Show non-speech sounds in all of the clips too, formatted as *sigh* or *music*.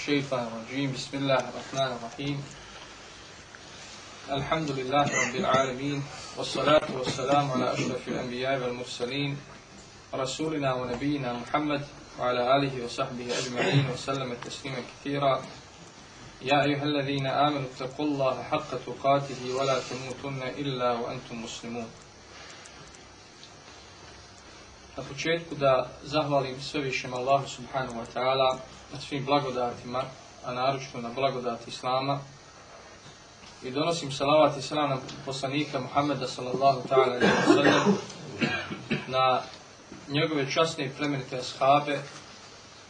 الشيطان الرجيم. بسم الله الرحمن الرحيم. الحمد لله رب العالمين. والصلاة والسلام على أشرف الأنبياء والمرسلين. رسولنا ونبينا محمد وعلى آله وصحبه أجمعين وسلم تسليما كثيرا. يا أيها الذين آمنوا اتقوا الله حق تقاته ولا تموتن إلا وأنتم مسلمون. Na početku da zahvalim svevišem Allahu subhanahu wa ta'ala na svim blagodatima, a naročito na blagodati Islama. I donosim salavat i salam na poslanika Muhammeda sallallahu ta'ala na njegove časne i plemenite ashabe,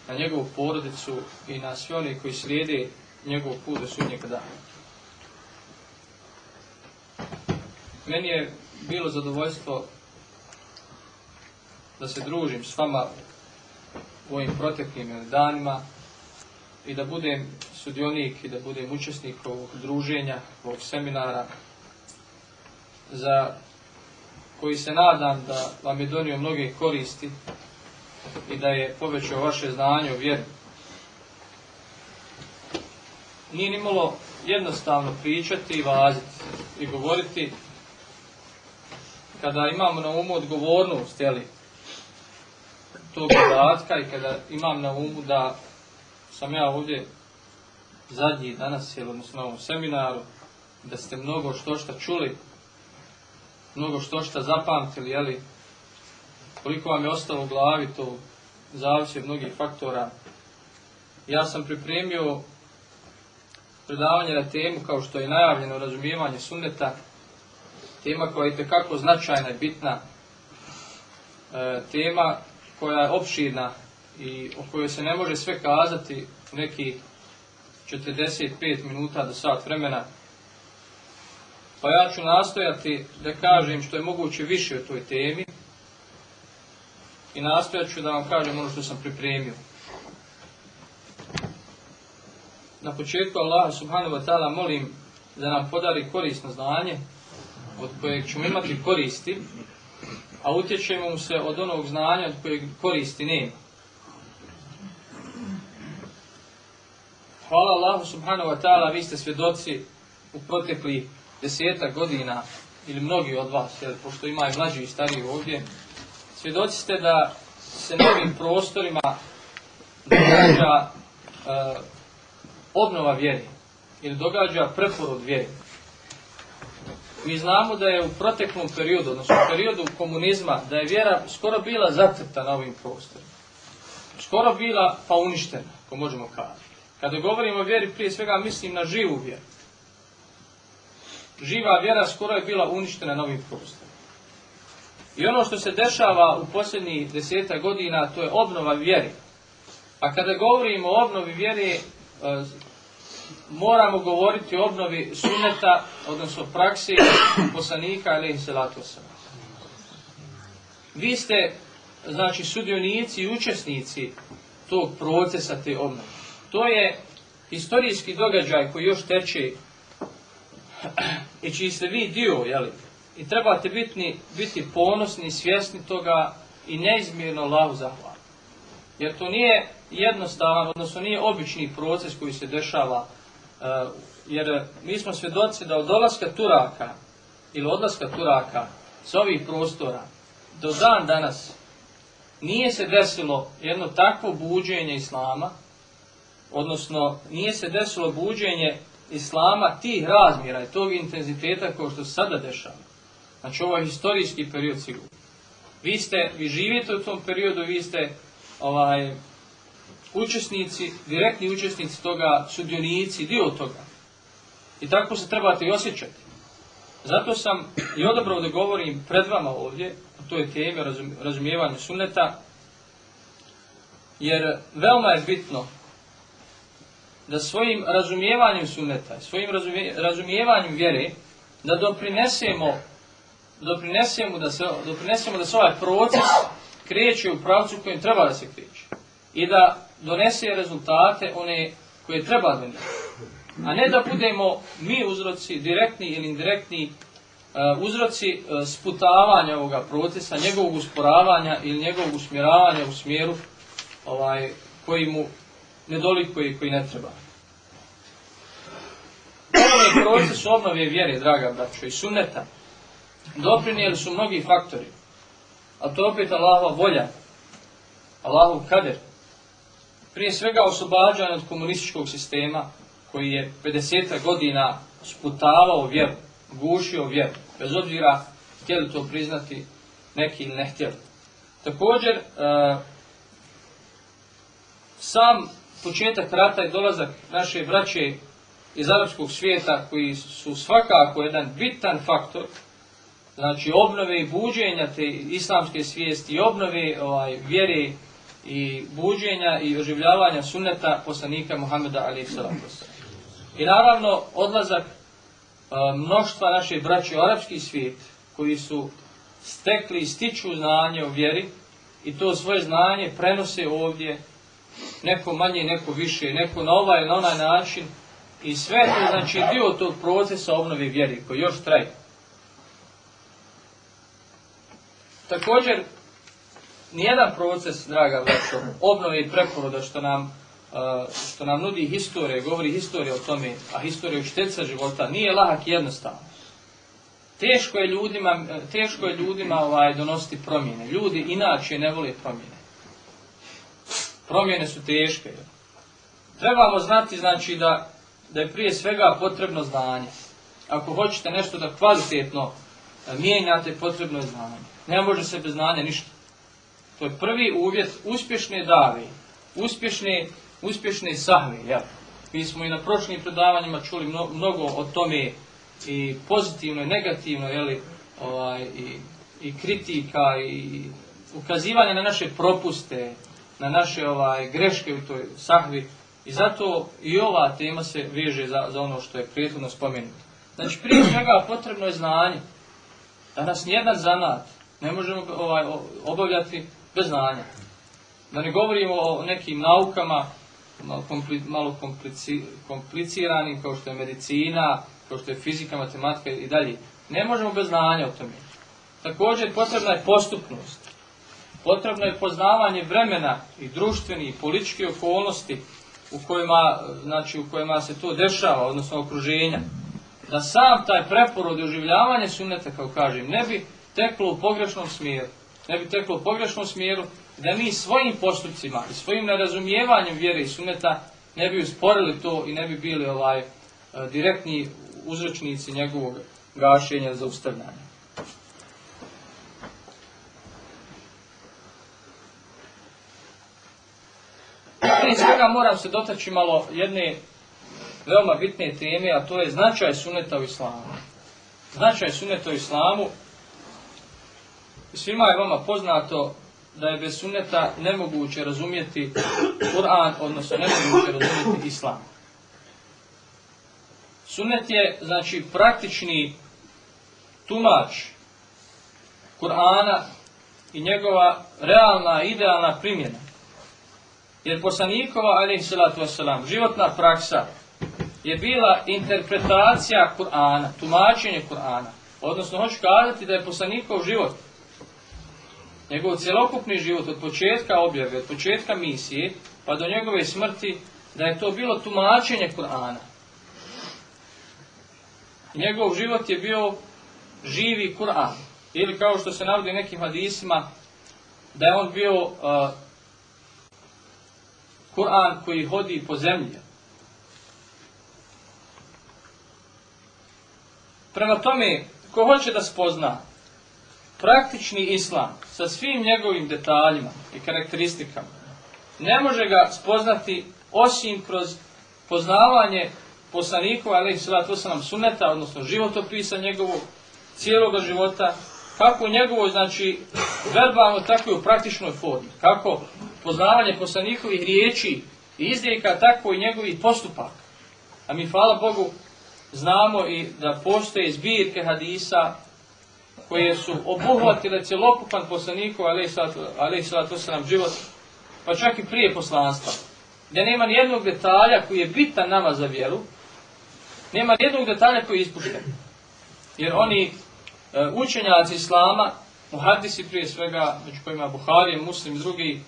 na njegovu porodicu i na sve oni koji slijede njegov put do sudnjeg dana. Meni je bilo zadovoljstvo da se družim s vama u ovim proteklim danima i da budem sudionik i da budem učesnik ovog druženja, ovog seminara za koji se nadam da vam je donio mnoge koristi i da je povećao vaše znanje o vjeri. Nije nimalo jednostavno pričati i vaziti i govoriti kada imamo na umu odgovornost, jeli, tog zadatka i kada imam na umu da sam ja ovdje zadnji danas, jel, odnosno na ovom seminaru, da ste mnogo što šta čuli, mnogo što šta zapamtili, jeli, koliko vam je ostalo u glavi, to zavisi od mnogih faktora. Ja sam pripremio predavanje na temu kao što je najavljeno razumijevanje sunneta, tema koja je itekako značajna i bitna, e, tema koja je opširna i o kojoj se ne može sve kazati u nekih 45 minuta do sat vremena. Pa ja ću nastojati da kažem što je moguće više o toj temi i nastojat ću da vam kažem ono što sam pripremio. Na početku Allah subhanahu wa ta'ala molim da nam podari korisno znanje od kojeg ćemo imati koristi a utječemo mu se od onog znanja od kojeg koristi nema. Hvala Allahu subhanahu wa ta'ala, vi ste svjedoci u proteklih deseta godina, ili mnogi od vas, jer pošto ima i mlađi i stariji ovdje, svjedoci ste da se na ovim prostorima događa uh, obnova vjeri, ili događa preporod vjeri. Mi znamo da je u proteklom periodu, odnosno u periodu komunizma, da je vjera skoro bila zatrta na ovim prostorima. Skoro bila pa uništena, ako možemo kazati. Kada govorimo o vjeri, prije svega mislim na živu vjeru. Živa vjera skoro je bila uništena na ovim prostorima. I ono što se dešava u posljednjih deseta godina, to je obnova vjeri. A kada govorimo o obnovi vjeri, moramo govoriti o obnovi sunneta, odnosno praksi poslanika alaihi salatu Vi ste, znači, sudionici i učesnici tog procesa te obnove. To je historijski događaj koji još teče i čiji ste vi dio, jeli? I trebate biti, biti ponosni i svjesni toga i neizmjerno Allahu zahvalni. Jer to nije jednostavan, odnosno nije obični proces koji se dešava jer mi smo svjedoci da od dolaska Turaka ili odlaska Turaka s ovih prostora do dan danas nije se desilo jedno takvo buđenje Islama, odnosno nije se desilo buđenje Islama tih razmjera i tog intenziteta kao što se sada dešava. Znači ovo je historijski period sigurno. Vi ste, vi živite u tom periodu, vi ste ovaj, učesnici, direktni učesnici toga, sudionici, dio toga. I tako se trebate i osjećati. Zato sam i odabrao da govorim pred vama ovdje, o toj temi razumijevanju sunneta, jer veoma je bitno da svojim razumijevanjem sunneta, svojim razumijevanjem vjere, da doprinesemo, doprinesemo da se, doprinesemo da se ovaj proces kreće u pravcu kojim treba da se kreće. I da donese rezultate one koje treba donijeti. A ne da budemo mi uzroci, direktni ili indirektni uh, uzroci uh, sputavanja ovoga procesa, njegovog usporavanja ili njegovog usmjeravanja u smjeru ovaj, koji mu nedolikuje i koji ne treba. Ovo je proces obnove vjere, draga braćo, i sunneta. Doprinijeli su mnogi faktori. A to opet Allahova volja, Allahov kader. Prije svega oslobađanje od komunističkog sistema, koji je 50 godina sputavao vjeru, gušio vjeru, bez obzira htjeli to priznati neki ili ne htjeli. Također, e, sam početak rata i dolazak naše braće iz arapskog svijeta koji su svakako jedan bitan faktor znači obnove i buđenja te islamske svijesti i obnove ovaj, vjere i buđenja i oživljavanja sunneta poslanika Muhammeda ali I naravno odlazak mnoštva naše braće u arapski svijet koji su stekli i stiču znanje o vjeri i to svoje znanje prenose ovdje neko manje, neko više, neko na ovaj na onaj način i sve to znači dio tog procesa obnove vjeri koji još traje. Također, nijedan proces, draga braćo, obnove i preporoda što nam, što nam nudi historije, govori historija o tome, a historija šteca života, nije lahak i jednostavno. Teško je ljudima, teško je ljudima ovaj, donositi promjene. Ljudi inače ne vole promjene. Promjene su teške. Trebamo znati znači da, da je prije svega potrebno znanje. Ako hoćete nešto da kvalitetno mijenjate, potrebno je znanje. Ne može se bez znanja ništa. To je prvi uvjet uspješne dave, uspješne, uspješne sahve. Ja. Mi smo i na prošlim predavanjima čuli mnogo o tome i pozitivno i negativno, jeli, ovaj, i, i kritika i ukazivanje na naše propuste, na naše ovaj, greške u toj sahvi. I zato i ova tema se veže za, za ono što je prethodno spomenuto. Znači, prije svega potrebno je znanje. Danas nijedan zanat ne možemo ovaj, obavljati bez znanja. Da ne govorimo o nekim naukama malo, malo kompliciranim kao što je medicina, kao što je fizika, matematika i dalje. Ne možemo bez znanja o tome. Također potrebna je postupnost. Potrebno je poznavanje vremena i društveni i političke okolnosti u kojima, znači, u kojima se to dešava, odnosno okruženja. Da sam taj preporod i oživljavanje sunneta, kao kažem, ne bi teklo u pogrešnom smjeru. Ne bi teklo u pogrešnom smjeru da mi svojim postupcima i svojim nerazumijevanjem vjere i suneta ne bi usporili to i ne bi bili ovaj e, direktni uzročnici njegovog gašenja za ustavljanje. Prije svega moram se dotaći malo jedne veoma bitne teme, a to je značaj suneta u islamu. Značaj suneta u islamu Svima je vama poznato da je bez sunneta nemoguće razumjeti Kur'an, odnosno nemoguće razumjeti Islam. Sunnet je, znači, praktični tumač Kur'ana i njegova realna, idealna primjena. Jer poslanikova, alaih salatu životna praksa je bila interpretacija Kur'ana, tumačenje Kur'ana. Odnosno, hoću kazati da je poslanikov život njegov cjelokupni život od početka objave, od početka misije, pa do njegove smrti, da je to bilo tumačenje Kur'ana. Njegov život je bio živi Kur'an. Ili kao što se navodi nekim hadisima, da je on bio uh, Kur'an koji hodi po zemlji. Prema tome, ko hoće da spozna praktični islam sa svim njegovim detaljima i karakteristikama ne može ga spoznati osim kroz poznavanje poslanikova, to sam nam suneta, odnosno životopisa njegovog, cijelog života, kako u njegovoj, znači, verbalno, tako i u praktičnoj formi. Kako poznavanje poslanikovih riječi i izrijeka, tako i njegovih postupaka. A mi, hvala Bogu, znamo i da postoje zbirke hadisa koje su obuhvatile cjelokupan poslanikov, se nam život, pa čak i prije poslanstva. Gdje nema ni jednog detalja koji je bitan nama za vjeru, nema ni jednog detalja koji je ispušten. Jer oni e, učenjaci Islama, muhadisi prije svega, među kojima Buharije, Muslim i drugi,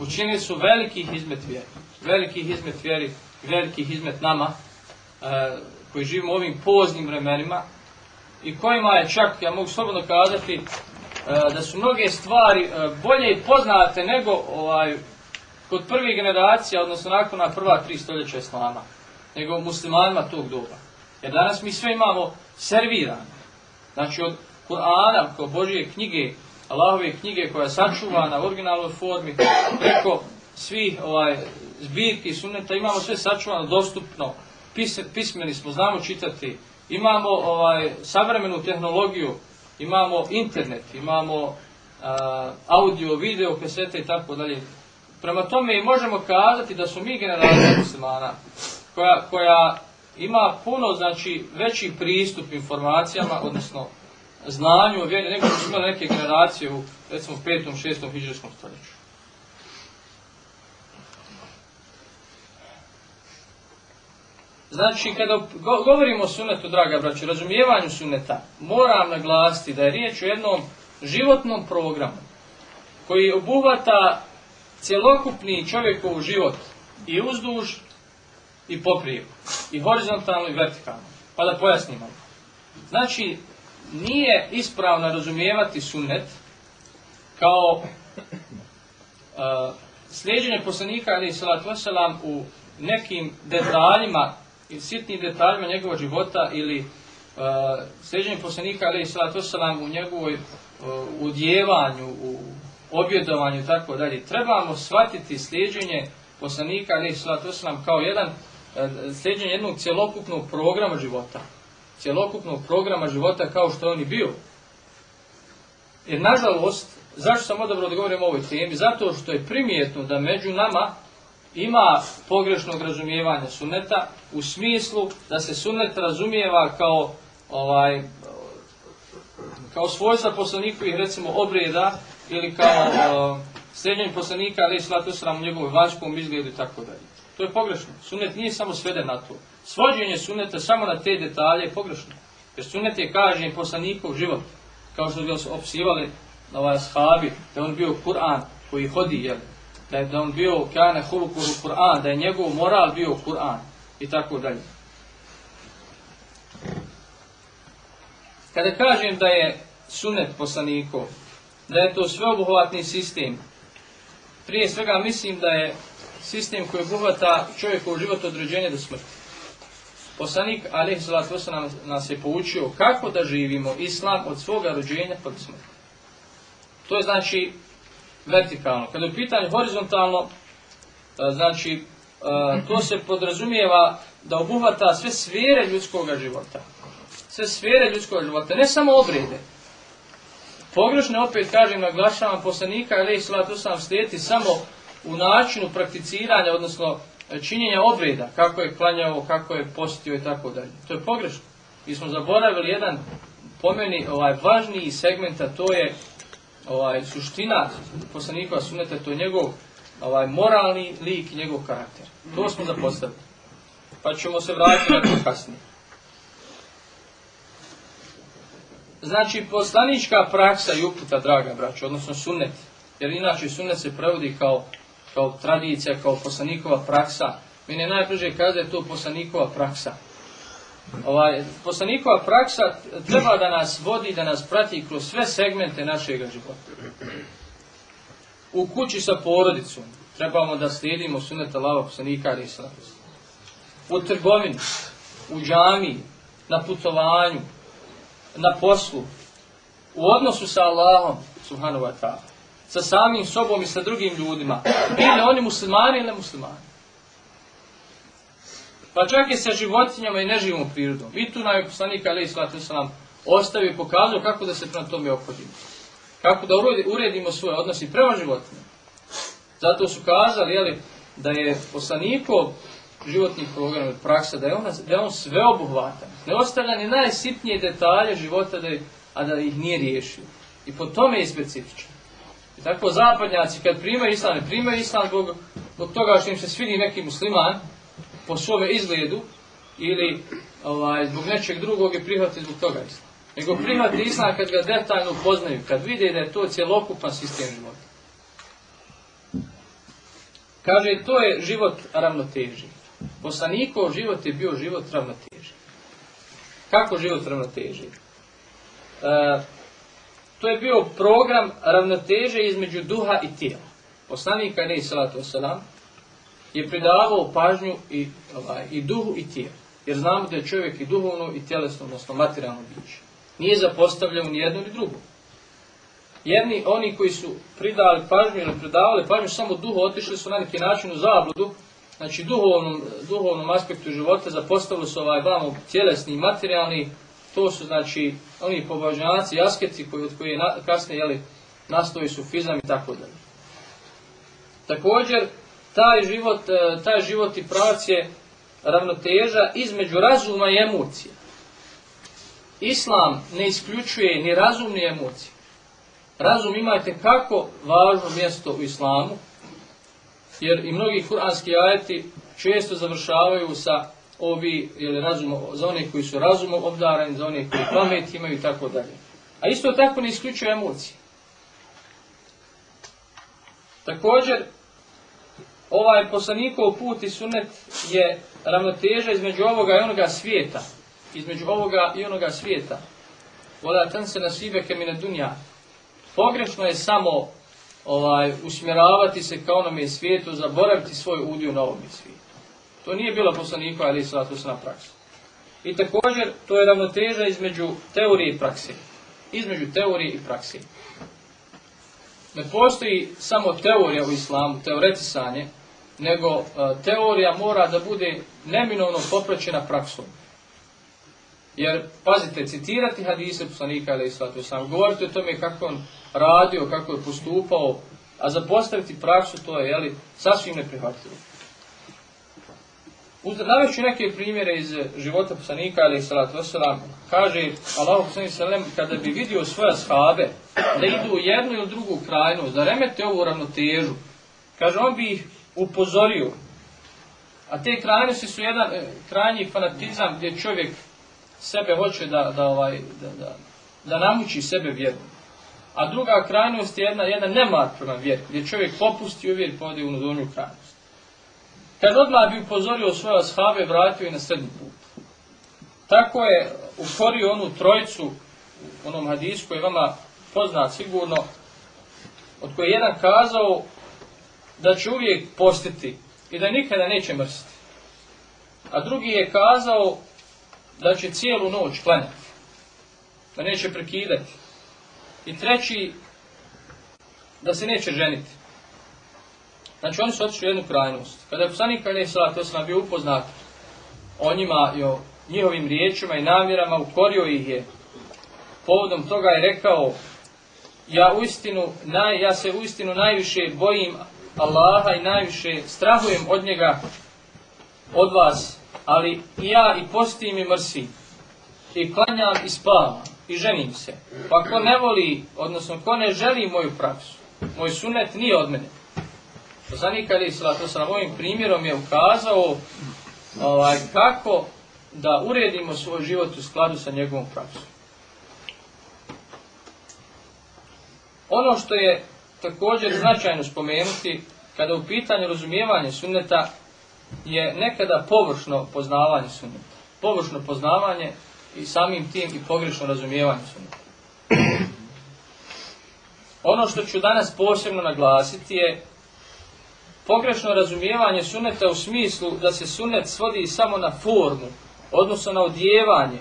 učinili su velikih izmet vjeru. veliki hizmet vjeri, veliki hizmet nama, e, koji živimo u ovim poznim vremenima i kojima je čak, ja mogu slobodno kazati, e, da su mnoge stvari e, bolje poznate nego ovaj, kod prvih generacija, odnosno nakon na prva tri stoljeća islama, nego muslimanima tog doba. Jer danas mi sve imamo servirano. Znači od Kur'ana, kao Božije knjige, Allahove knjige koja je sačuvana u originalnoj formi, preko svih ovaj, zbirki suneta, imamo sve sačuvano, dostupno, pismeni smo, znamo čitati, imamo ovaj, savremenu tehnologiju, imamo internet, imamo audio, video, kasete i tako dalje. Prema tome i možemo kazati da su mi generacija muslimana koja, koja ima puno znači veći pristup informacijama, odnosno znanju o vjeri, nego su imali neke generacije u recimo 5. 6. hiđarskom stoljeću. Znači, kada govorimo o sunetu, draga braću, razumijevanju suneta, moram naglasiti da je riječ o jednom životnom programu koji obuhvata cjelokupni čovjekov život i uzduž i poprije, i horizontalno i vertikalno. Pa da pojasnimo. Znači, nije ispravno razumijevati sunnet kao uh, slijeđenje poslanika ali salatu u nekim detaljima i sitnim detaljima njegovog života ili uh, slijeđenje poslanika ali salatu u njegovoj uh, udjevanju, u objedovanju i tako dalje. Trebamo shvatiti slijeđenje poslanika ali salatu kao jedan uh, slijeđenje jednog cjelokupnog programa života cjelokupnog programa života kao što je on i bio. Jer nažalost, zašto sam odabrao da govorim o ovoj temi? Zato što je primijetno da među nama ima pogrešnog razumijevanja suneta u smislu da se sunet razumijeva kao ovaj kao svojstva poslanikovih recimo obreda ili kao *coughs* uh, srednjeg poslanika ali slatu sram u njegovom vanjskom izgledu i tako dalje. To je pogrešno. Sunet nije samo sveden na to. Svođenje suneta samo na te detalje je pogrešno. Jer sunet je kažen poslanikov život. Kao što su opisivali ovaj ashabi, da on bio Kur'an koji hodi, jel? Da je on bio kane hulukuru Kur'an, da je njegov moral bio Kur'an i tako dalje. Kada kažem da je sunet poslanikov, da je to sveobuhvatni sistem, prije svega mislim da je sistem koji obuhvata čovjekov život od rođenja do smrti. Poslanik Ali salatu nam, nas je poučio kako da živimo islam od svoga rođenja pa do smrti. To je znači vertikalno. Kada je u pitanju horizontalno, e, znači e, to se podrazumijeva da obuhvata sve sfere ljudskog života. Sve sfere ljudskog života, ne samo obrede. Pogrešno opet kažem, naglašavam poslanika, ali salatu sam slijeti samo u načinu prakticiranja, odnosno e, činjenja obreda, kako je klanjao, kako je postio i tako dalje. To je pogrešno. Mi smo zaboravili jedan po meni ovaj važniji segment, a to je ovaj suština poslanikova suneta, to je njegov ovaj moralni lik i njegov karakter. To smo zapostavili. Pa ćemo se vratiti na to kasnije. Znači, poslanička praksa i uputa, draga braćo, odnosno sunnet, jer inače sunnet se prevodi kao kao tradicija, kao poslanikova praksa. Meni je najbliže kada je to poslanikova praksa. Ovaj, poslanikova praksa treba da nas vodi, da nas prati kroz sve segmente našeg života. U kući sa porodicom trebamo da slijedimo suneta lava poslanika i U trgovini, u džami, na putovanju, na poslu, u odnosu sa Allahom, subhanahu wa ta'ala sa samim sobom i sa drugim ljudima. Bili oni muslimani ili muslimani. Pa čak i sa životinjama i neživom prirodom. I tu nam je poslanik Ali nam ostavio i pokazao kako da se prema tome ophodimo. Kako da uredimo svoje odnosi prema životinjama. Zato su kazali jeli, da je poslanikov životni program praksa, da je on, da je on sveobuhvatan. Ne ostavlja ni najsitnije detalje života, da a da ih nije riješio. I po tome je specifičan. I tako zapadnjaci kad primaju islam, ne primaju islam zbog, zbog toga što im se svidi neki musliman po svome izgledu ili ovaj, zbog nečeg drugog i prihvati zbog toga islam. Nego prihvati islam kad ga detaljno poznaju, kad vide da je to cjelokupan sistem života. Kaže, to je život ravnoteži. Poslanikov život je bio život ravnoteži. Kako život ravnoteži? E, to je bio program ravnoteže između duha i tijela. Poslanik Ali Salatu Wasalam je pridavao pažnju i, ovaj, i duhu i tijelu. Jer znamo da je čovjek i duhovno i tjelesno, odnosno materijalno biće. Nije zapostavljao ni jedno ni drugo. Jedni, oni koji su pridali pažnju ili pridavali pažnju samo duhu, otišli su na neki način u zabludu, znači duhovnom, duhovnom aspektu života zapostavili su ovaj vamo tjelesni i materijalni, to su znači oni pobožnjaci, asketi koji, od koji je na, kasnije jeli, nastoji su fizam i tako dalje. Također, taj život, e, taj život i pravac je ravnoteža između razuma i emocija. Islam ne isključuje ni razum ni emocije. Razum imate kako važno mjesto u islamu, jer i mnogi kuranski ajeti često završavaju sa ovi, ili razum, za one koji su razumom obdarani, za one koji pamet imaju i tako dalje. A isto tako ne isključuje emocije. Također, ovaj poslanikov put i sunet je ravnoteža između ovoga i onoga svijeta. Između ovoga i onoga svijeta. Voda tan se nasibe kemine dunja. Pogrešno je samo ovaj usmjeravati se ka onome svijetu, zaboraviti svoj udio na ovom svijetu. To nije bilo poslaniko, ali se na praksu. I također, to je ravnoteža između teorije i prakse. Između teorije i prakse. Ne postoji samo teorija u islamu, teoretisanje, nego uh, teorija mora da bude neminovno popraćena praksom. Jer, pazite, citirati hadise poslanika ili svatko sam, govoriti o tome kako on radio, kako je postupao, a zapostaviti praksu, to je, jeli, sasvim neprihvatljivo. Navešću neke primjere iz života poslanika, ali salatu wasalam, kaže Allah poslanik sallam, kada bi vidio svoje shabe, da idu u jednu ili drugu krajinu, da remete ovu ravnotežu, kaže, on bi ih upozorio. A te krajnosti su jedan e, krajnji fanatizam gdje čovjek sebe hoće da, da, ovaj, da, da, da namuči sebe vjeru. A druga krajnost je jedna, jedna nemar prema vjeru, gdje čovjek popusti uvijek pode u donju krajnost. Kad odmah bi upozorio svoje ashave, vratio i na srednji put. Tako je ukorio onu trojicu, onom hadisku je vama poznat sigurno, od koje je jedan kazao da će uvijek postiti i da nikada neće mrsiti. A drugi je kazao da će cijelu noć klanjati, da neće prekidati. I treći, da se neće ženiti. Znači oni su otišli u jednu krajnost. Kada je poslanik Ali Salat Osman bio upoznat o njima i o njihovim riječima i namjerama, ukorio ih je. Povodom toga je rekao, ja uistinu, naj, ja se uistinu najviše bojim Allaha i najviše strahujem od njega, od vas, ali i ja i postim i mrsim, i klanjam i spavam, i ženim se. Pa ko ne voli, odnosno ko ne želi moju praksu, moj sunet nije od mene. Poslanik Ali Salatu sa mojim primjerom je ukazao ovaj, kako da uredimo svoj život u skladu sa njegovom praksom. Ono što je također značajno spomenuti, kada u pitanju razumijevanja sunneta je nekada površno poznavanje sunneta. Površno poznavanje i samim tim i pogrešno razumijevanje sunneta. Ono što ću danas posebno naglasiti je pogrešno razumijevanje sunneta u smislu da se sunnet svodi samo na formu, odnosno na odjevanje,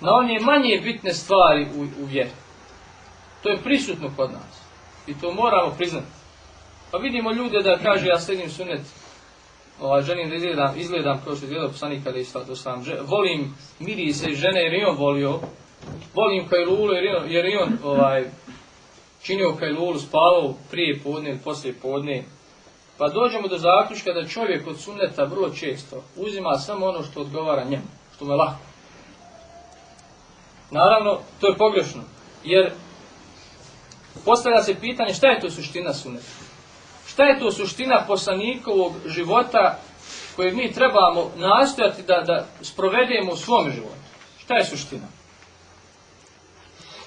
na one manje bitne stvari u, u vjeru. To je prisutno kod nas. I to moramo priznati. Pa vidimo ljude da kaže ja sledim sunet, ovaj, želim da izgledam, izgledam kao što je gledao poslanik kada to sam. Volim mirise žene jer je on volio. Volim kajlulu jer je on, jer je on ovaj, činio kajlulu, spavao prije podne ili poslije podne. Pa dođemo do zaključka da čovjek od sunneta vrlo često uzima samo ono što odgovara njemu, što mu je lako. Naravno, to je pogrešno, jer postavlja se pitanje šta je to suština sunneta. Šta je to suština poslanikovog života koje mi trebamo nastojati da, da sprovedemo u svom životu. Šta je suština?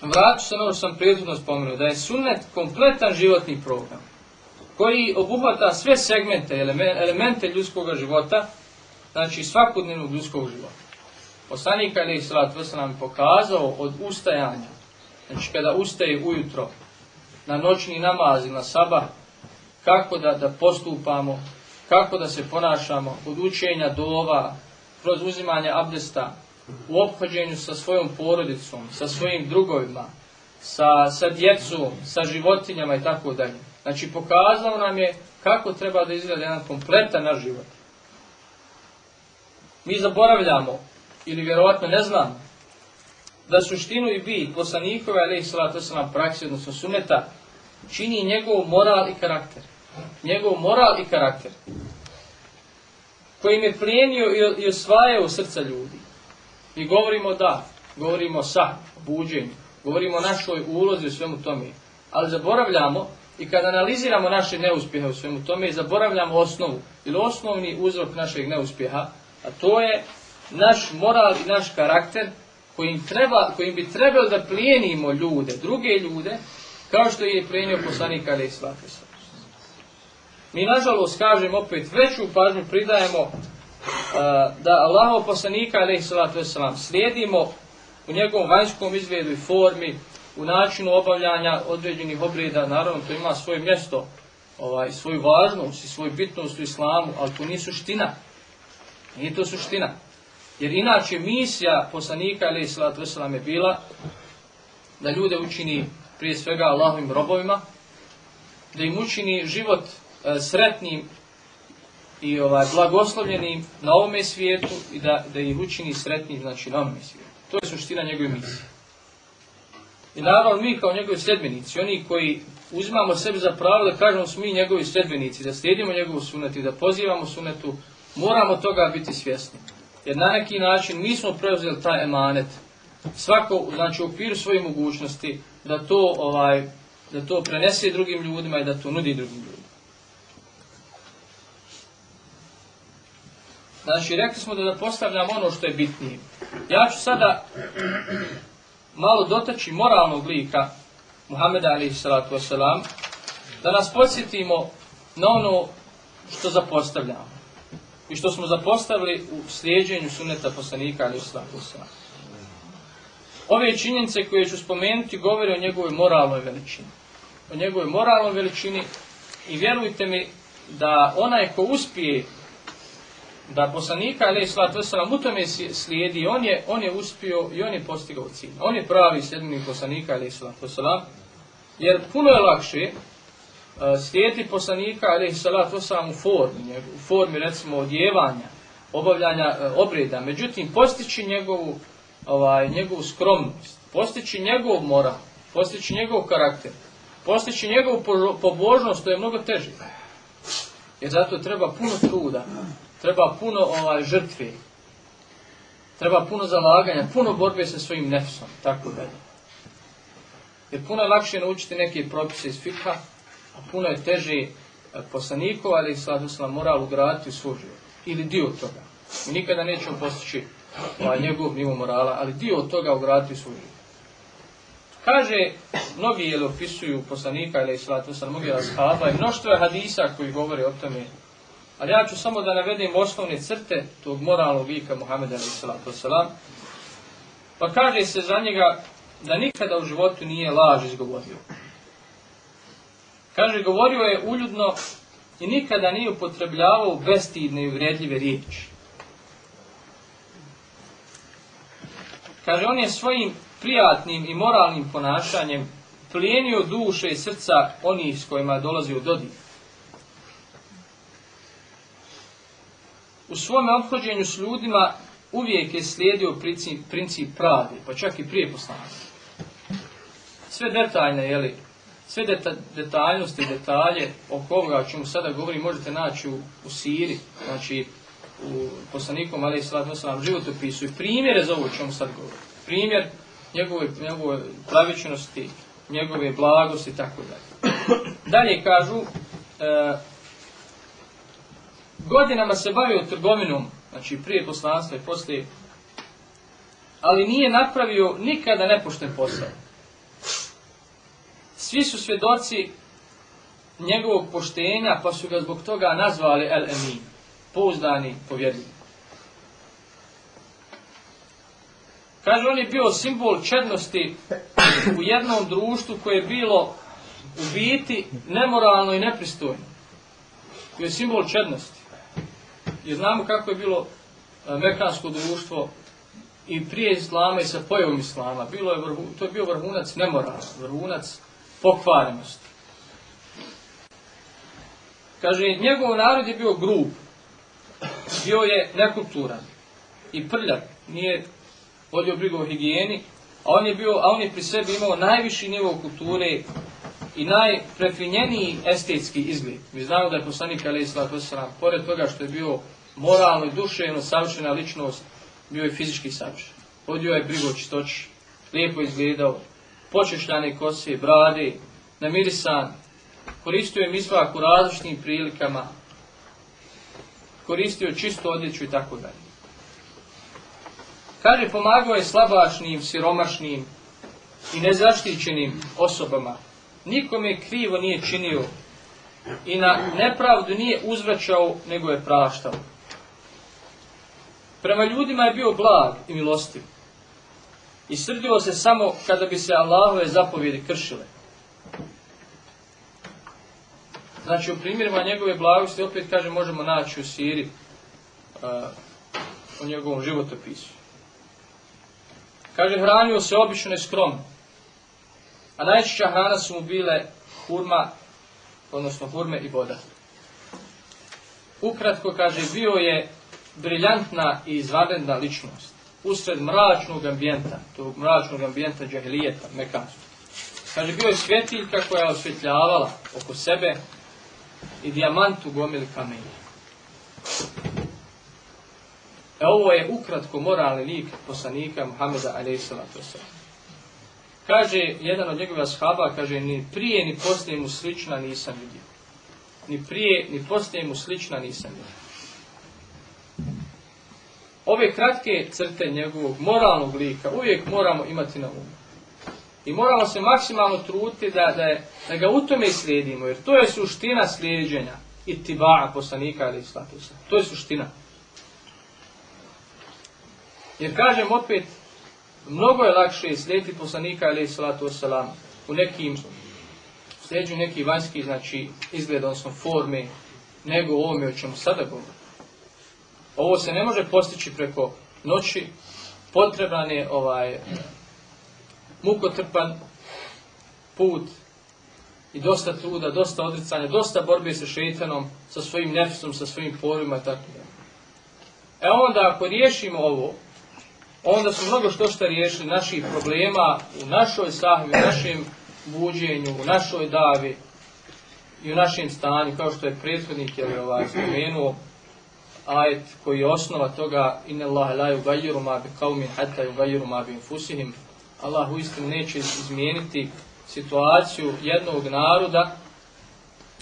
Vraću se na ono što sam prijedno spomenuo, da je sunnet kompletan životni program. koji obuhvata sve segmente, elemente ljudskog života, znači svakodnevnog ljudskog života. Poslanik Ali Israt nam pokazao od ustajanja, znači kada ustaje ujutro, na noćni namaz na sabah, kako da, da postupamo, kako da se ponašamo, od učenja dova, kroz uzimanje abdesta, u ophođenju sa svojom porodicom, sa svojim drugovima, sa, sa djecom, sa životinjama i tako dalje. Znači pokazao nam je kako treba da izgleda jedan kompletan naš život. Mi zaboravljamo, ili vjerovatno ne znamo, da suštinu i bit poslanikove, ali i salatu nam praksi, odnosno suneta, čini njegov moral i karakter. Njegov moral i karakter. Kojim je plijenio i osvajao srca ljudi. I govorimo da, govorimo sa, buđenju, govorimo o našoj ulozi u svemu tome. Ali zaboravljamo i kada analiziramo naše neuspjehe u svemu tome, zaboravljamo osnovu ili osnovni uzrok našeg neuspjeha, a to je naš moral i naš karakter kojim, treba, kojim bi trebalo da plijenimo ljude, druge ljude, kao što je plijenio poslanik Ali Mi nažalost, kažem opet, veću pažnju pridajemo da Allahov poslanika alaih salatu slijedimo u njegovom vanjskom izgledu i formi, u načinu obavljanja određenih obreda, naravno to ima svoje mjesto, ovaj, svoju važnost i svoju bitnost u islamu, ali to nije suština. Nije to suština. Jer inače misija poslanika alaih salatu je bila da ljude učini prije svega Allahovim robovima, da im učini život e, sretnim i ovaj, blagoslovljenim na ovome svijetu i da, da ih učini sretnim znači na ovome svijetu. To je suština njegove misije. I naravno mi kao njegovi sljedbenici, oni koji uzimamo sebi za pravo da kažemo smo mi njegovi sljedbenici, da slijedimo njegovu sunetu i da pozivamo sunetu, moramo toga biti svjesni. Jer na neki način mi smo preuzeli taj emanet, svako, znači u okviru svoje mogućnosti, da to, ovaj, da to prenese drugim ljudima i da to nudi drugim ljudima. Znači, rekli smo da, postavljamo ono što je bitnije. Ja ću sada malo dotaći moralnog lika Muhammeda alaihi salatu wasalam, da nas podsjetimo na ono što zapostavljamo i što smo zapostavili u slijeđenju suneta poslanika salatu wasalam. Ove činjenice koje ću spomenuti govore o njegovoj moralnoj veličini. O njegovoj moralnoj veličini i vjerujte mi da onaj ko uspije da poslanika sallatu wasalam u tome slijedi, on je, on je uspio i on je postigao cilj. On je pravi sljedbenik poslanika sallatu wasalam, jer puno je lakše uh, slijediti poslanika alaih sallatu wasalam u formi, u formi recimo odjevanja, obavljanja uh, obreda, međutim postići njegovu, ovaj, njegovu skromnost, postići njegov moral, postići njegov karakter, postići njegovu pobožnost, to je mnogo teže. Jer zato treba puno truda, treba puno ovaj, žrtve, treba puno zalaganja, puno borbe sa svojim nefsom, tako dalje. Jer puno je lakše naučiti neke propise iz fikha, puno je teže e, poslanikova, ali sad sam moral ugraditi u svoj život. Ili dio toga. Mi nikada nećemo postići ovaj, njegov nivo morala, ali dio od toga ugraditi u svoj život. Kaže, mnogi je opisuju poslanika ili sallatu sam, mnogi ashaba i mnoštvo je hadisa koji govore o tome ali ja ću samo da navedem osnovne crte tog moralnog vika Muhammeda a.s. Pa kaže se za njega da nikada u životu nije laž izgovorio. Kaže, govorio je uljudno i nikada nije upotrebljavao bestidne i uvredljive riječi. Kaže, on je svojim prijatnim i moralnim ponašanjem plijenio duše i srca onih s kojima je dolazio dodir. u svome obhođenju s ljudima uvijek je slijedio princip, princip pravde, pa čak i prije poslanja. Sve detaljne, jeli, sve deta, detaljnosti, detalje oko ovoga o čemu sada govorim možete naći u, u Siri, znači u poslanikom ali salatu životopisu i primjere za ovo o čemu sad govorim. Primjer njegove, njegove pravičnosti, njegove blagosti i tako dalje. Dalje kažu, e, godinama se bavio trgovinom, znači prije poslanstva i poslije, ali nije napravio nikada nepošten posao. Svi su svjedoci njegovog poštenja, pa su ga zbog toga nazvali El Emin, pouzdani povjedljivi. Kaže, on je bio simbol čednosti u jednom društvu koje je bilo u biti nemoralno i nepristojno. Koji je simbol čednosti. Jer znamo kako je bilo e, mekansko društvo i prije islama i sa pojavom islama. Bilo je vrhu, to je bio vrhunac nemorala, vrhunac pokvarenosti. Kaže, njegov narod je bio grub, bio je nekulturan i prljav, nije vodio brigu o higijeni, a on je, bio, a on je pri sebi imao najviši nivo kulture i najprefinjeniji estetski izgled. Mi znamo da je poslanik Ali Islam, pored toga što je bio moralno i duševno savršena ličnost, bio je fizički savršen. Vodio je brigu o čistoći, lijepo izgledao, počešljane kose, brade, namirisan, koristio je misvak u različitim prilikama, koristio čistu odjeću i tako dalje. Kaže, pomagao je slabašnim, siromašnim i nezaštićenim osobama. Nikome krivo nije činio i na nepravdu nije uzvraćao, nego je praštao. Prema ljudima je bio blag i milostiv. I srdio se samo kada bi se Allahove zapovjedi kršile. Znači, u primjerima njegove blagosti, opet kaže, možemo naći u Siri uh, u njegovom životopisu. Kaže, hranio se obično neskromno. A najčešća hrana su mu bile hurma, odnosno hurme i voda. Ukratko, kaže, bio je briljantna i izvanredna ličnost. Usred mračnog ambijenta, tog mračnog ambijenta džahilijeta, mekanstva. Kaže, bio je svjetiljka koja je osvjetljavala oko sebe i dijamant u gomili kamenja. E ovo je ukratko moralni lik poslanika Muhameda a.s. Kaže jedan od njegova shaba, kaže, ni prije ni poslije mu slična nisam vidio. Ni prije ni poslije mu slična nisam vidio. Ove kratke crte njegovog moralnog lika uvijek moramo imati na umu. I moramo se maksimalno truditi da, da, je, da ga u tome slijedimo, jer to je suština slijedženja i tiba'a poslanika ili statusa. To je suština. Jer kažem opet, mnogo je lakše slijediti poslanika ili salatu wasalam u nekim sljeđu neki vanjski, znači izgled, odnosno forme, nego ovome o čemu sada govorimo. Ovo se ne može postići preko noći, potreban je ovaj mukotrpan put i dosta truda, dosta odricanja, dosta borbe sa šeitanom, sa svojim nefsom, sa svojim porima i tako E onda ako riješimo ovo, onda su mnogo što što riješili naših problema u našoj sahvi, u našem buđenju, u našoj davi i u našem stanju, kao što je prethodnik je ovaj, spomenuo, ajet koji je osnova toga inna Allah la yughayyiru ma bi qaumin hatta yughayyiru ma bi anfusihim Allah uistinu neće izmijeniti situaciju jednog naroda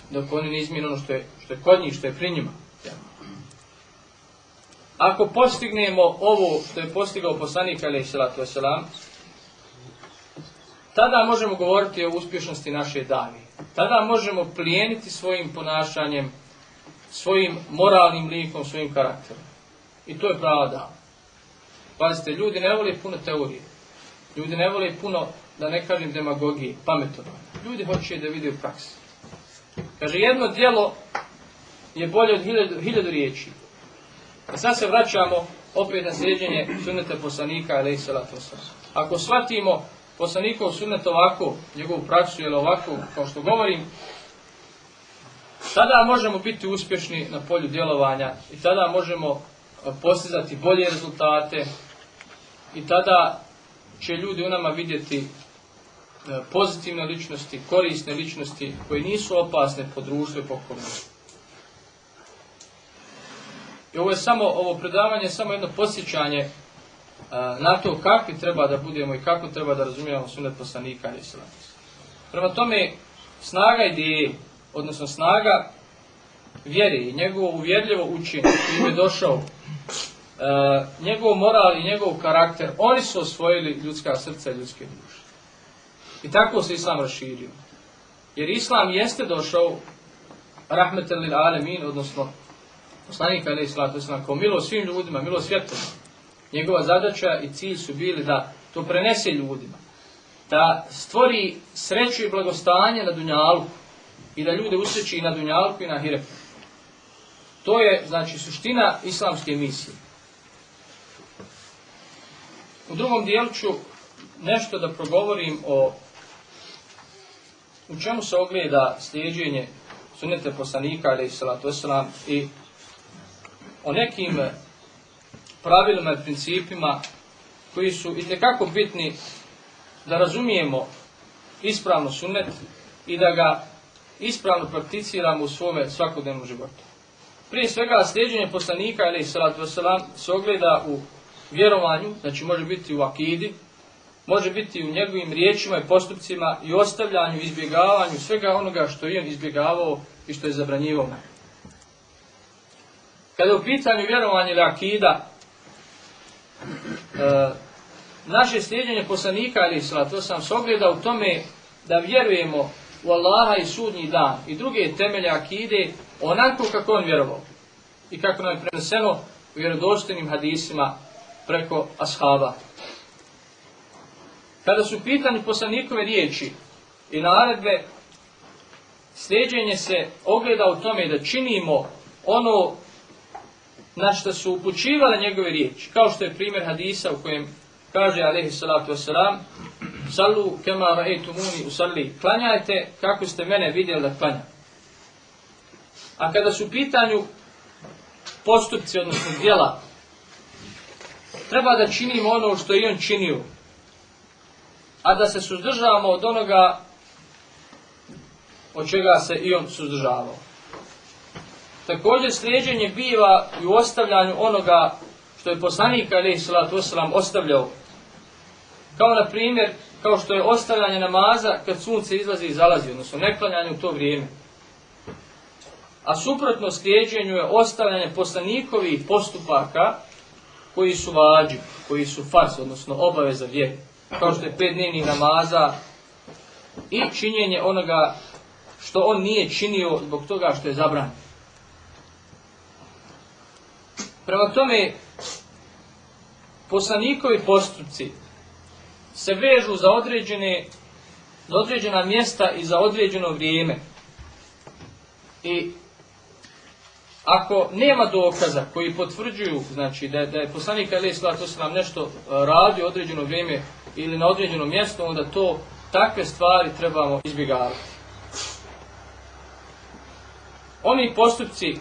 dok oni ne izmijene ono što je, što je kod njih, što je pri njima. Ako postignemo ovo što je postigao poslanik alaih salatu wasalam, tada možemo govoriti o uspješnosti naše davi. Tada možemo plijeniti svojim ponašanjem, svojim moralnim likom, svojim karakterom. I to je prava dava. Pazite, ljudi ne vole puno teorije. Ljudi ne vole puno, da ne kažem demagogije, pametovanja. Ljudi hoće da vide u praksi. Kaže, jedno dijelo je bolje od hiljadu, hiljadu riječi. A sad se vraćamo opet na slijedjenje sunneta poslanika, ali i Ako shvatimo poslanikov sunnet ovako, njegovu praksu, ili ovako, kao što govorim, tada možemo biti uspješni na polju djelovanja i tada možemo postizati bolje rezultate i tada će ljudi u nama vidjeti e, pozitivne ličnosti, korisne ličnosti koje nisu opasne po društvu i po I ovo je samo, ovo predavanje je samo jedno posjećanje e, na to kakvi treba da budemo i kako treba da razumijemo sunet poslanika i Prema tome, snaga ideje, odnosno snaga vjere i njegovo uvjerljivo učenje koji je došao E, njegov moral i njegov karakter, oni su osvojili ljudska srca i ljudske duše. I tako se Islam raširio. Jer Islam jeste došao rahmetel alemin, odnosno poslanik ali islam, kao milo svim ljudima, milo svijetom. Njegova zadaća i cilj su bili da to prenese ljudima. Da stvori sreću i blagostanje na dunjalu i da ljude usreći i na dunjalku i na hirepu. To je, znači, suština islamske misije. U drugom dijelu ću nešto da progovorim o u čemu se ogleda slijeđenje sunete poslanika ali salatu wasalam, i o nekim pravilima i principima koji su i bitni da razumijemo ispravno sunnet i da ga ispravno prakticiramo u svome svakodnevnom životu. Prije svega slijeđenje poslanika ili salatu wasalam, se ogleda u vjerovanju, znači može biti u akidi, može biti u njegovim riječima i postupcima i ostavljanju, izbjegavanju svega onoga što je on izbjegavao i što je zabranjivao. Kada je u pitanju vjerovanja ili akida, e, naše slijedjenje poslanika ali to sam se ogleda u tome da vjerujemo u Allaha i sudnji dan i druge temelje akide onako kako on vjerovao i kako nam je preneseno u vjerodostojnim hadisima preko ashaba. Kada su pitani poslanikove riječi i naredbe, sljeđenje se ogleda u tome da činimo ono na što su upućivale njegove riječi, kao što je primjer hadisa u kojem kaže alaihi salatu wasalam, Sallu kema ra'etumuni usalli, klanjajte kako ste mene vidjeli da klanjam. A kada su pitanju postupci, odnosno djela, treba da činimo ono što je on činio, a da se suzdržavamo od onoga od čega se i on suzdržavao. Također slijeđenje biva i u ostavljanju onoga što je poslanik alaih salatu ostavljao. Kao na primjer, kao što je ostavljanje namaza kad sunce izlazi i zalazi, odnosno neklanjanje u to vrijeme. A suprotno slijeđenju je ostavljanje poslanikovih postupaka koji su vađi, koji su fars, odnosno obaveza vjeri kao što je pet dnevnih namaza i činjenje onoga što on nije činio zbog toga što je zabranjeno. Prema tome, poslanikovi postupci se vežu za određene za određena mjesta i za određeno vrijeme. I ako nema dokaza koji potvrđuju znači da, da je poslanik Ali to se nam nešto radi određeno vrijeme ili na određeno mjesto, onda to takve stvari trebamo izbjegavati. Oni postupci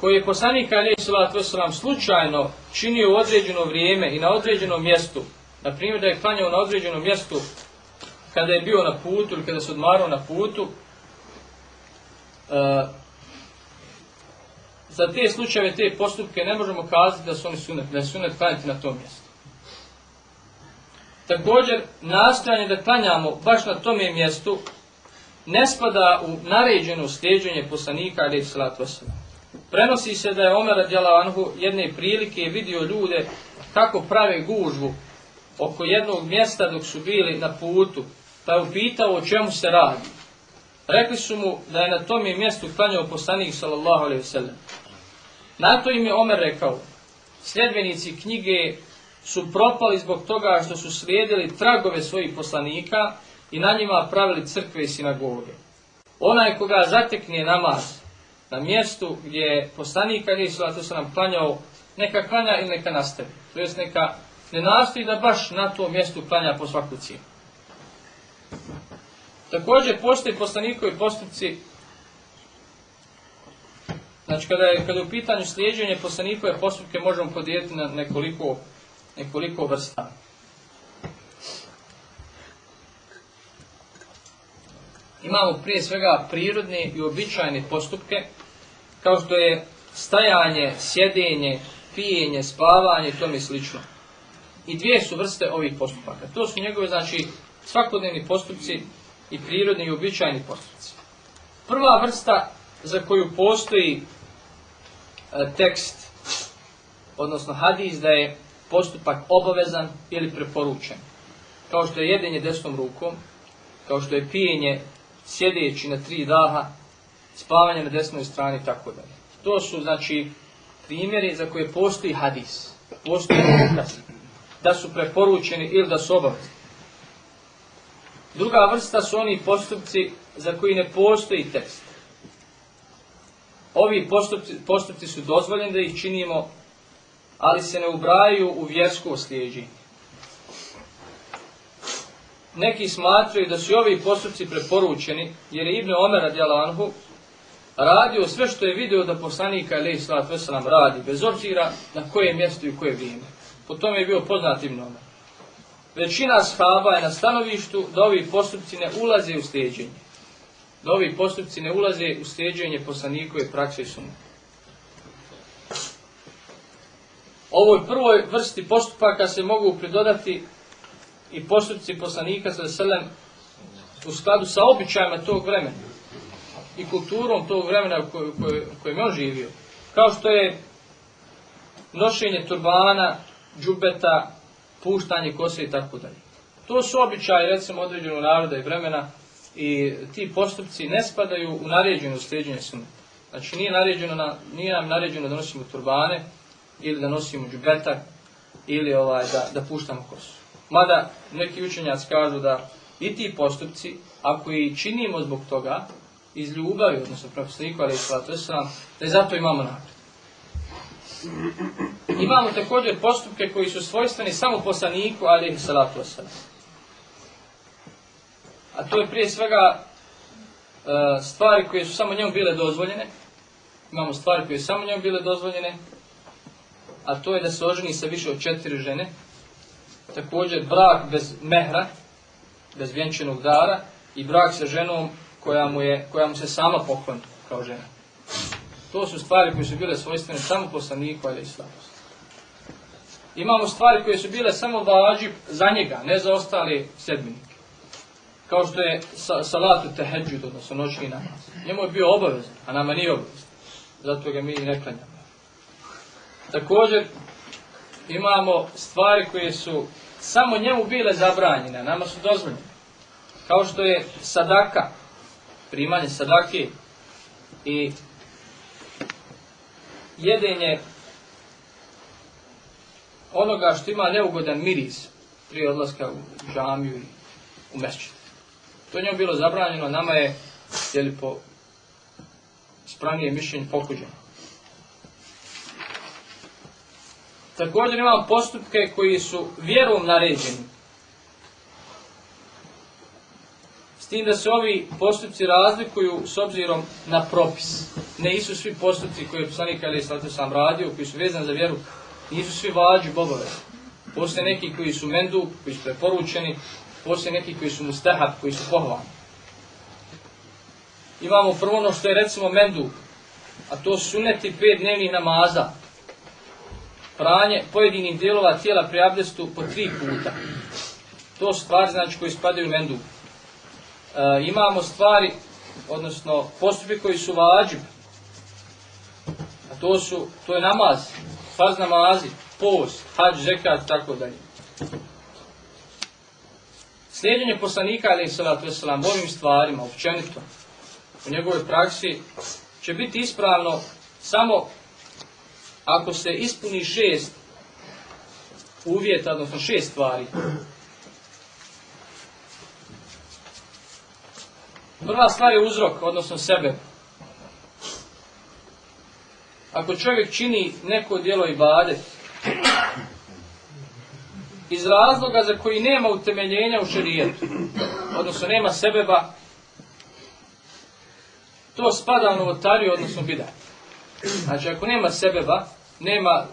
koje je poslanik Ali Salatu slučajno činio u određeno vrijeme i na određenom mjestu, na primjer da je klanjao na određenom mjestu kada je bio na putu ili kada se odmarao na putu, uh, za te slučajeve, te postupke ne možemo kazati da su oni sunet, da je sunet klanjati na tom mjestu. Također, nastojanje da klanjamo baš na tome mjestu ne spada u naređeno sljeđenje poslanika ali salatu Prenosi se da je Omer anhu jedne prilike vidio ljude kako prave gužvu oko jednog mjesta dok su bili na putu, pa je upitao o čemu se radi. Rekli su mu da je na tome mjestu klanjao poslanik sallallahu alaihi wasallam. Na to im je Omer rekao, sljedbenici knjige su propali zbog toga što su slijedili tragove svojih poslanika i na njima pravili crkve i sinagoge. Onaj koga zatekne namaz na mjestu gdje je poslanik ali to se nam klanjao, neka klanja ili neka nastavi. To jest neka ne nastoji da baš na tom mjestu klanja po svaku cijenu. Također postoji poslanikovi postupci Znači, kada je, kada je u pitanju slijeđenje poslanikove postupke možemo podijeliti na nekoliko nekoliko vrsta. Imamo prije svega prirodne i običajne postupke, kao što je stajanje, sjedenje, pijenje, spavanje i tome slično. I dvije su vrste ovih postupaka. To su njegove, znači, svakodnevni postupci i prirodni i običajni postupci. Prva vrsta za koju postoji e, tekst, odnosno hadis, da je postupak obavezan ili preporučen. Kao što je jedenje desnom rukom, kao što je pijenje sjedeći na tri daha, spavanje na desnoj strani tako dalje. To su znači primjeri za koje postoji hadis, postoji dokaz, da su preporučeni ili da su obavezni. Druga vrsta su oni postupci za koji ne postoji tekst. Ovi postupci, postupci su dozvoljeni da ih činimo, ali se ne ubrajaju u vjersko slijeđenje. Neki smatraju da su ovi postupci preporučeni, jer je Ibn Omer radijallahu anhu radio sve što je video da poslanika ili salatu wasalam radi, bez obzira na koje mjesto i koje vrijeme. Po tome je bio poznat Ibn Omer. Većina shaba je na stanovištu da ovi postupci ne ulaze u sljeđenje. Da ovi postupci ne ulaze u sljeđenje poslanikove prakse i sunneta. Ovoj prvoj vrsti postupaka se mogu pridodati i postupci poslanika sa selem u skladu sa običajima tog vremena i kulturom tog vremena u koj, koj, kojem je on živio. Kao što je nošenje turbana, džubeta, puštanje kose i tako dalje. To su običaje, recimo, određenog naroda i vremena i ti postupci ne spadaju u naređeno sljeđenje sunneta. Znači nije, naređeno na, nije nam naređeno da nosimo turbane ili da nosimo džubetak ili ovaj, da, da puštamo kosu. Mada neki učenjaci kažu da i ti postupci, ako i činimo zbog toga, iz ljubavi, odnosno profesoriku, ali i da i zato imamo napred. Imamo također postupke koji su svojstveni samo poslaniku, ali i salatu. A to je prije svega e, stvari koje su samo njemu bile dozvoljene. Imamo stvari koje su samo njemu bile dozvoljene. A to je da se oženi sa više od četiri žene. Također brak bez mehra, bez vjenčanog dara i brak sa ženom koja mu, je, koja mu se sama pokloni kao žena. To su stvari koje su bile svojstvene samo poslaniku, ali i slabost. Imamo stvari koje su bile samo vađi za njega, ne za ostale sedminike. Kao što je salatu teheđud, odnosno noćni namaz. Njemu je bio obavezan, a nama nije obavezan. Zato ga mi i ne klanjamo. Također, imamo stvari koje su samo njemu bile zabranjene, nama su dozvoljene. Kao što je sadaka, primanje sadake i jedenje onoga što ima neugodan miris prije odlaska u džamiju i u mešću. To je njemu bilo zabranjeno, nama je jeli, po spranije mišljenje pokuđeno. Također imamo postupke koji su vjerom naređeni. S tim da se ovi postupci razlikuju s obzirom na propis. Ne isu svi postupci koje je poslanik Ali sam radio, koji su vezani za vjeru, nisu svi vađi bobove. Postoje neki koji su mendu, koji su preporučeni, postoje neki koji su mustahab, koji su pohvalni. Imamo prvo ono što je recimo mendu, a to su suneti pet dnevnih namaza. Pranje pojedinih dijelova tijela pri abdestu po tri puta. To su stvari znači koji spadaju u mendu. E, imamo stvari, odnosno postupi koji su vađi. A to su, to je namaz, faz namazi, post, hađ, zekat, tako dalje. Slijedjenje poslanika, ali salatu wasalam, ovim stvarima, općenito, u njegovoj praksi, će biti ispravno samo ako se ispuni šest uvjeta, odnosno šest stvari. Prva stvar je uzrok, odnosno sebe. Ako čovjek čini neko djelo i badet, iz razloga za koji nema utemeljenja u šerijetu, odnosno nema sebeba, to spada u novotariju, odnosno bidat. Znači, ako nema sebeba, nema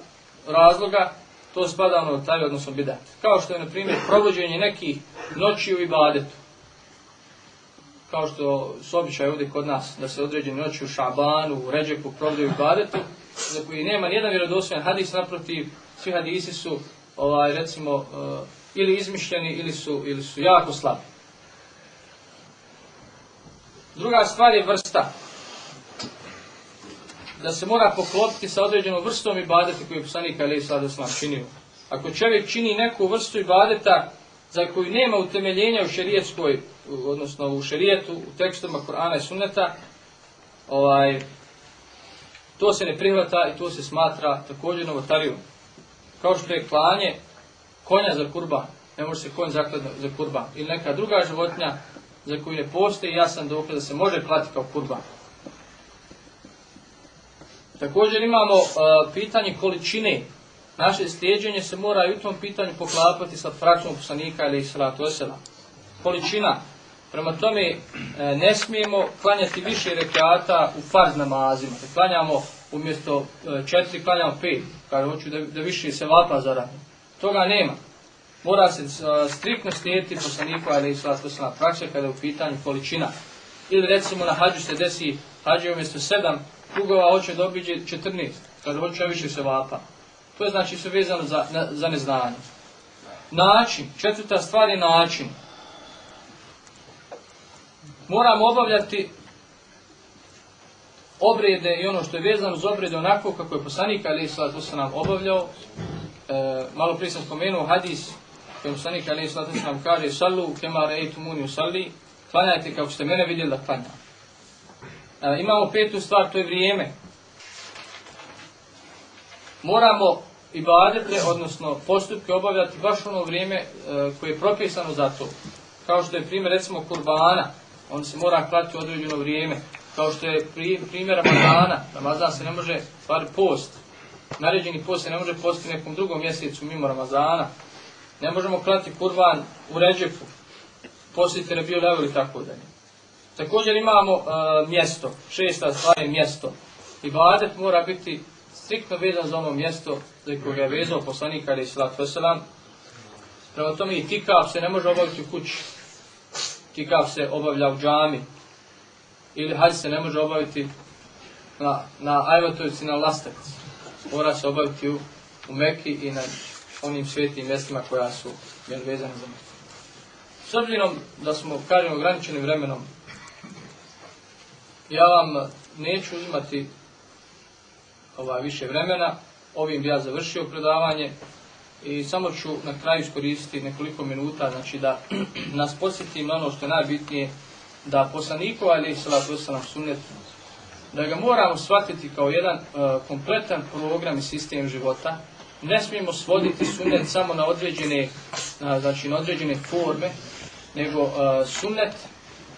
razloga, to spada u novotariju, odnosno bidat. Kao što je, na primjer, provođenje nekih noći u ibadetu. Kao što su običaj ovdje kod nas, da se određene noći u Šabanu, u Ređepu provode u ibadetu, za koji nema nijedan vjerodostojan hadis, naprotiv, svi hadisi su, ovaj, recimo, uh, ili izmišljeni, ili su, ili su jako slabi. Druga stvar je vrsta. Da se mora poklopiti sa određenom vrstom ibadeta koju je poslanik Ali Sada Islam činio. Ako čovjek čini neku vrstu ibadeta za koju nema utemeljenja u šerijetskoj, odnosno u šerijetu, u tekstovima Kur'ana i Sunneta, ovaj, to se ne prihvata i to se smatra također novotarijom. Kao što je klanje konja za kurban, ne može se konj zaklati za kurban, ili neka druga životinja za koju ne postoji jasan dokaz da se može klati kao kurban. Također imamo pitanje količine. Naše slijedženje se mora i u tom pitanju poklapati sa praksom poslanika ili salatu osela. Količina. Prema tome e, ne smijemo klanjati više rekata u farz namazima. Klanjamo umjesto e, četiri, klanjamo pet. Kada hoću da, da više se vapa zaradi. Toga nema. Mora se striktno slijediti poslaniku ili salatu osela prakse kada je u pitanju količina. Ili recimo na hađu se desi hađe umjesto sedam krugova hoće da obiđe 14, kada hoće više se vapa. To je znači sve vezano za, za neznanje. Način, četvrta stvar je način. Moramo obavljati obrede i ono što je vezano za obrede onako kako je poslanik Ali se nam obavljao. E, malo prije sam spomenuo hadis kojem poslanik Ali se nam kaže Sallu kema rejtu muni salli Klanjajte kako ste mene vidjeli da klanjam. E, imamo petu stvar, to je vrijeme. Moramo i badete, odnosno postupke obavljati baš ono vrijeme e, koje je propisano za to. Kao što je primjer recimo kurbana, on se mora klati određeno vrijeme. Kao što je primjer Ramazana, Ramazan se ne može, stvari post, naređeni post se ne može postiti nekom drugom mjesecu mimo Ramazana. Ne možemo klati kurban u Ređepu, postiti Rebio Level i tako dalje. Također imamo uh, mjesto, šesta stvar je mjesto. I badet mora biti striktno vezan za ono mjesto za koje je vezao poslanik ali salatu wasalam. Prema tome i tikav se ne može obaviti u kući. Tikav se obavlja u džami. Ili hađ se ne može obaviti na, na Ajvatovci, na Lastavici. Mora se obaviti u, u Meki i na onim svetim mjestima koja su vezane za mjesto. S obzirom da smo, kažemo, ograničenim vremenom, ja vam neću uzimati ovaj, više vremena, ovim bi ja završio predavanje i samo ću na kraju iskoristiti nekoliko minuta, znači da *clears throat* nas posjetim na ono što je najbitnije, da poslaniku ali salatu wasalam sunnet, da ga moramo shvatiti kao jedan uh, kompletan program i sistem života. Ne smijemo svoditi sunnet samo na određene, uh, znači na određene forme, nego uh, sunnet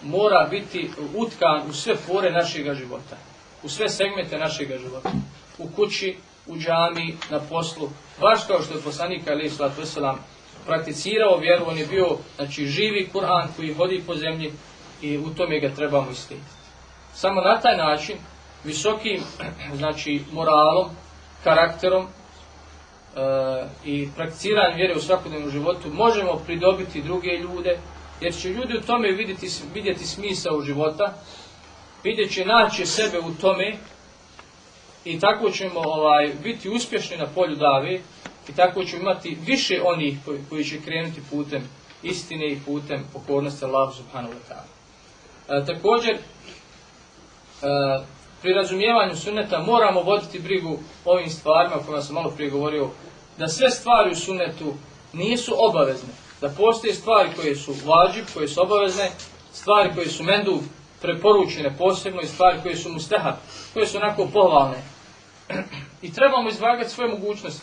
mora biti utkan u sve pore našega života, u sve segmente našega života, u kući, u džami, na poslu, baš kao što je poslanik Ali Islatu Veselam prakticirao vjeru, on je bio znači, živi Kur'an koji hodi po zemlji i u tome ga trebamo istiti. Samo na taj način, visokim *clears throat* znači, moralom, karakterom, e, i prakticiranjem vjere u svakodnevnom životu možemo pridobiti druge ljude, jer će ljudi u tome vidjeti, vidjeti smisao života, vidjet će naći sebe u tome i tako ćemo ovaj, biti uspješni na polju dave i tako ćemo imati više onih koji, koji će krenuti putem istine i putem pokornosti Allah subhanahu wa ta'ala. E, također, e, pri razumijevanju sunneta moramo voditi brigu ovim stvarima o kojima sam malo prije govorio, da sve stvari u sunnetu nisu obavezne, da postoje stvari koje su vađib, koje su obavezne, stvari koje su mendu preporučene posebno i stvari koje su mustahab, koje su onako pohvalne. I trebamo izvagati svoje mogućnosti.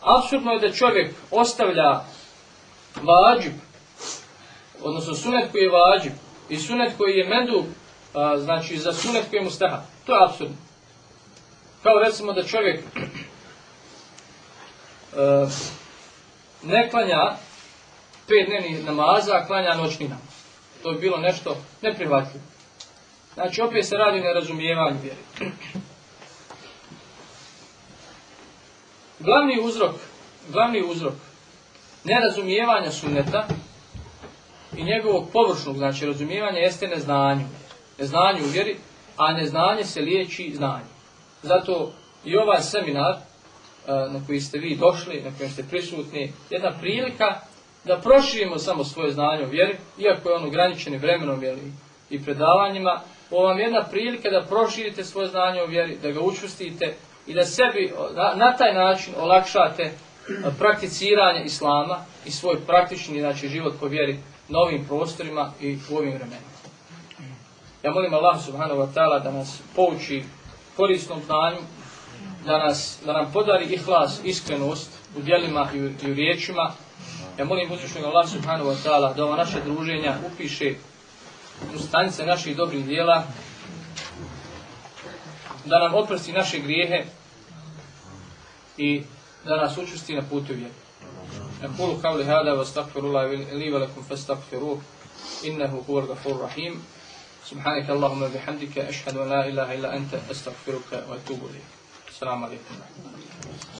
Apsurdno je da čovjek ostavlja vađib, odnosno sunet koji je vađib i sunet koji je mendu, a, znači za sunet koji je mustahab. To je apsurdno. Kao recimo da čovjek a, ne klanja pet dnevnih namaza, a klanja noćni. To je bilo nešto neprihvatljivo. Znači, opet se radi razumijevanju vjeri. Glavni uzrok, glavni uzrok nerazumijevanja sunneta i njegovog površnog, znači razumijevanja, jeste neznanju. Neznanju u vjeri, a neznanje se liječi znanje. Zato i ovaj seminar e, na koji ste vi došli, na kojem ste prisutni, jedna prilika da proširimo samo svoje znanje o vjeri, iako je on ograničeni vremenom vjeri i predavanjima, ovo vam je jedna prilika da proširite svoje znanje o vjeri, da ga učustite i da sebi na, na taj način olakšate prakticiranje Islama i svoj praktični znači, život po vjeri na ovim prostorima i u ovim vremenima. Ja molim Allah subhanahu wa ta'ala da nas pouči korisnom znanju, da, nas, da nam podari ihlas, iskrenost u djelima i u, i u riječima. Ja molim uzvišnog Allah subhanahu wa ta'ala da ova naša druženja upiše u stanice naših dobrih dijela, da nam oprosti naše grijehe i da nas učusti na putu vjeri. أقول قولي هذا واستغفر الله لي ولكم فاستغفروه إنه هو الغفور الرحيم سبحانك اللهم وبحمدك أشهد أن لا إله إلا أنت أستغفرك وأتوب إليك السلام عليكم ورحمة الله